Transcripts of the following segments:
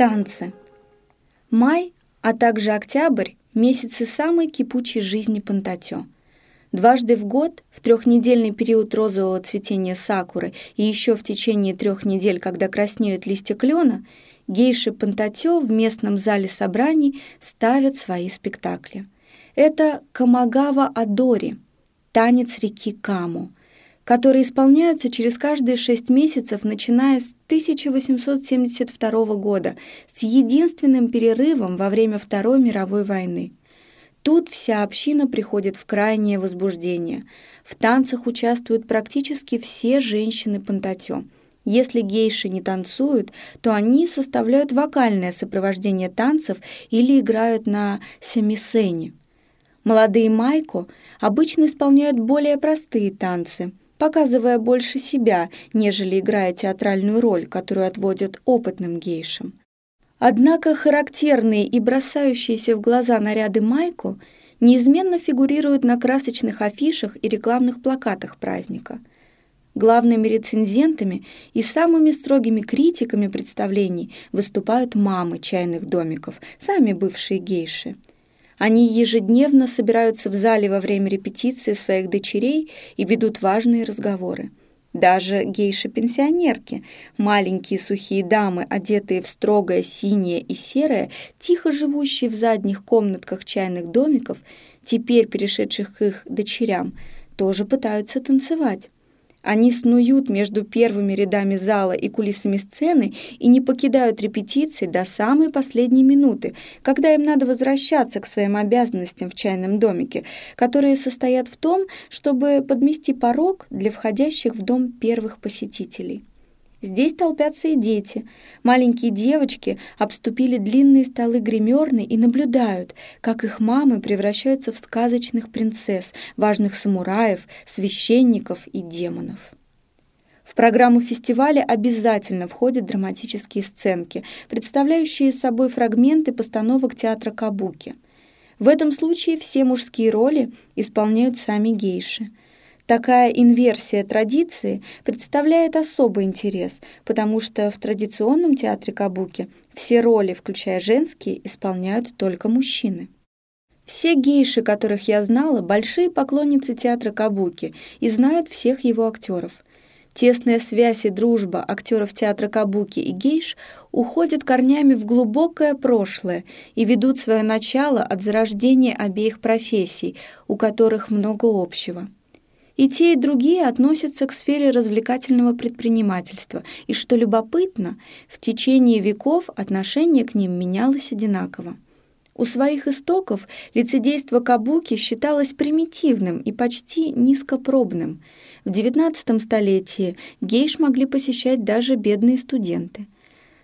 Танцы. Май, а также октябрь – месяцы самой кипучей жизни Пантатё. Дважды в год, в трехнедельный период розового цветения сакуры и еще в течение трех недель, когда краснеют листья клена, гейши Пантатё в местном зале собраний ставят свои спектакли. Это Камагава Адори, танец реки Каму – которые исполняются через каждые шесть месяцев, начиная с 1872 года, с единственным перерывом во время Второй мировой войны. Тут вся община приходит в крайнее возбуждение. В танцах участвуют практически все женщины Пантатё. Если гейши не танцуют, то они составляют вокальное сопровождение танцев или играют на семисене. Молодые майко обычно исполняют более простые танцы – показывая больше себя, нежели играя театральную роль, которую отводят опытным гейшам. Однако характерные и бросающиеся в глаза наряды Майко неизменно фигурируют на красочных афишах и рекламных плакатах праздника. Главными рецензентами и самыми строгими критиками представлений выступают мамы чайных домиков, сами бывшие гейши – они ежедневно собираются в зале во время репетиции своих дочерей и ведут важные разговоры. Даже гейши-пенсионерки, маленькие сухие дамы, одетые в строгое синее и серое, тихо живущие в задних комнатках чайных домиков, теперь перешедших к их дочерям, тоже пытаются танцевать. Они снуют между первыми рядами зала и кулисами сцены и не покидают репетиции до самой последней минуты, когда им надо возвращаться к своим обязанностям в чайном домике, которые состоят в том, чтобы подмести порог для входящих в дом первых посетителей. Здесь толпятся и дети. Маленькие девочки обступили длинные столы гримерной и наблюдают, как их мамы превращаются в сказочных принцесс, важных самураев, священников и демонов. В программу фестиваля обязательно входят драматические сценки, представляющие собой фрагменты постановок театра Кабуки. В этом случае все мужские роли исполняют сами гейши – Такая инверсия традиции представляет особый интерес, потому что в традиционном театре кабуки все роли, включая женские, исполняют только мужчины. Все гейши, которых я знала, большие поклонницы театра кабуки и знают всех его актеров. Тесная связь и дружба актеров театра кабуки и гейш уходят корнями в глубокое прошлое и ведут свое начало от зарождения обеих профессий, у которых много общего. И те, и другие относятся к сфере развлекательного предпринимательства, и, что любопытно, в течение веков отношение к ним менялось одинаково. У своих истоков лицедейство кабуки считалось примитивным и почти низкопробным. В XIX столетии гейш могли посещать даже бедные студенты.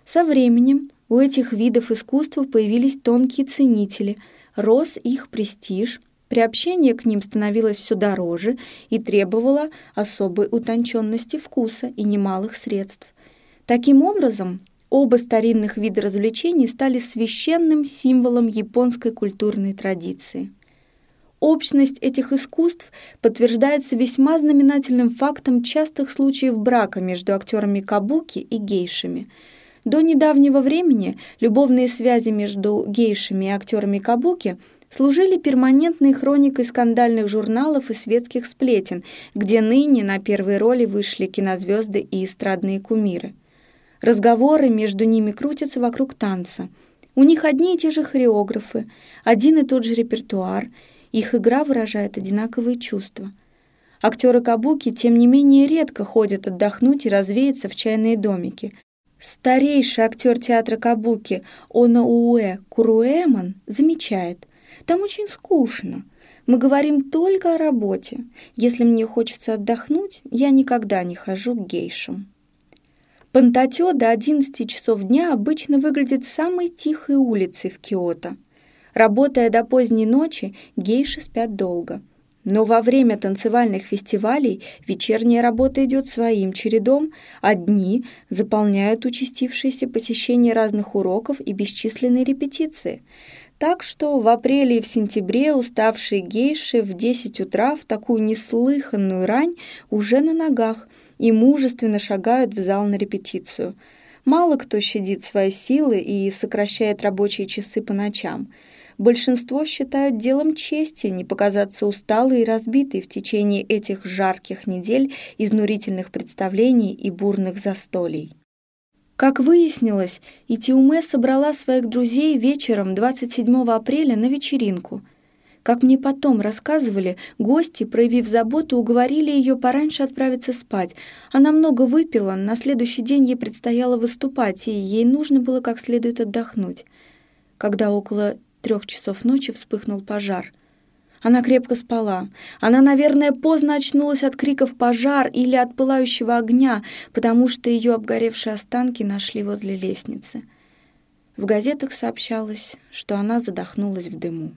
Со временем у этих видов искусства появились тонкие ценители, рос их престиж, Приобщение к ним становилось все дороже и требовало особой утонченности вкуса и немалых средств. Таким образом, оба старинных вида развлечений стали священным символом японской культурной традиции. Общность этих искусств подтверждается весьма знаменательным фактом частых случаев брака между актерами кабуки и гейшами. До недавнего времени любовные связи между гейшами и актерами кабуки – служили перманентной хроникой скандальных журналов и светских сплетен, где ныне на первые роли вышли кинозвезды и эстрадные кумиры. Разговоры между ними крутятся вокруг танца. У них одни и те же хореографы, один и тот же репертуар, их игра выражает одинаковые чувства. Актеры кабуки, тем не менее, редко ходят отдохнуть и развеяться в чайные домики. Старейший актер театра кабуки Онауэ Куруэман замечает – там очень скучно. Мы говорим только о работе. Если мне хочется отдохнуть, я никогда не хожу к гейшам. Пантатё до 11 часов дня обычно выглядит самой тихой улицей в Киото. Работая до поздней ночи, гейши спят долго. Но во время танцевальных фестивалей вечерняя работа идет своим чередом, а дни заполняют участившиеся посещения разных уроков и бесчисленные репетиции – так что в апреле и в сентябре уставшие гейши в 10 утра в такую неслыханную рань уже на ногах и мужественно шагают в зал на репетицию. Мало кто щадит свои силы и сокращает рабочие часы по ночам. Большинство считают делом чести не показаться усталой и разбитой в течение этих жарких недель изнурительных представлений и бурных застолий. Как выяснилось, Итиуме собрала своих друзей вечером 27 апреля на вечеринку. Как мне потом рассказывали, гости, проявив заботу, уговорили ее пораньше отправиться спать. Она много выпила, на следующий день ей предстояло выступать, и ей нужно было как следует отдохнуть. Когда около трех часов ночи вспыхнул пожар — она крепко спала. Она, наверное, поздно очнулась от криков «пожар» или от пылающего огня, потому что ее обгоревшие останки нашли возле лестницы. В газетах сообщалось, что она задохнулась в дыму.